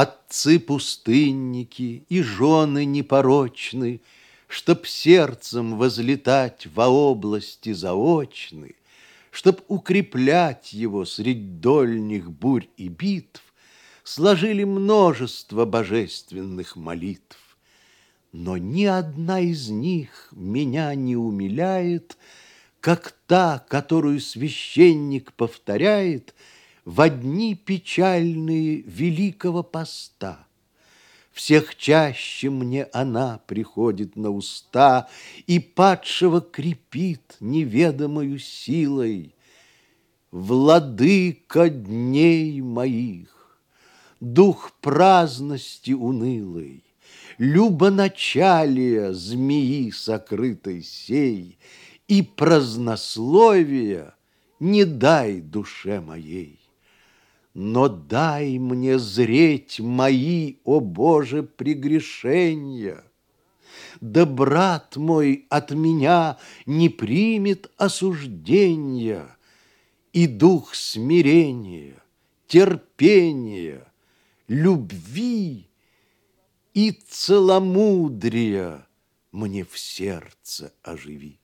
Отцы-пустынники и жены непорочны, Чтоб сердцем возлетать во области заочны, Чтоб укреплять его средь дольних бурь и битв, Сложили множество божественных молитв. Но ни одна из них меня не умиляет, Как та, которую священник повторяет В дни печальные Великого Поста. Всех чаще мне она приходит на уста И падшего крепит неведомою силой. Владыка дней моих, дух праздности унылой, Любоначалия змеи сокрытой сей И празднословия не дай душе моей. Но дай мне зреть мои, о Боже, прегрешения, Да брат мой от меня не примет осуждения, И дух смирения, терпения, любви и целомудрия мне в сердце оживи.